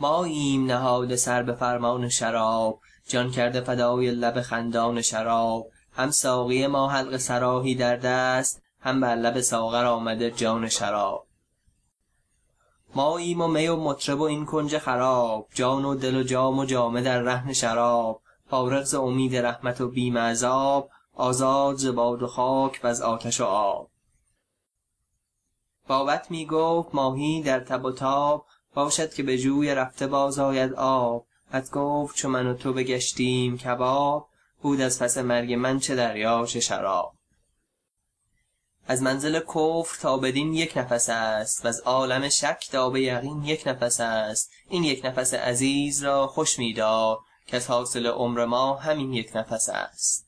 ماییم نهاده سر به فرمان شراب جان کرده فدای لب خندان شراب. هم ساقی ما حلقه صراحی در دست هم بر لب ساغر آمده جان شراب. ماییم و می و مطرب و این کنج خراب جان و دل و جام و جامه در رهن شراب. فارغ ز امید رحمت و بیم عذاب آزاد ز باد و خاک وز آتش و آب. بابت می گفت ماهی در تب و تاب باشد که به جوی رفته باز آید آب. بط گفت چو من و تو بگشتیم کباب بود از پس مرگ من چه دریا چه شراب. از منزل کفر تا بدین یک نفس است وز عالم شک تا به یقین یک نفس است. این یک نفس عزیز را خوش می دار کز حاصل عمر ما همین یک نفس است.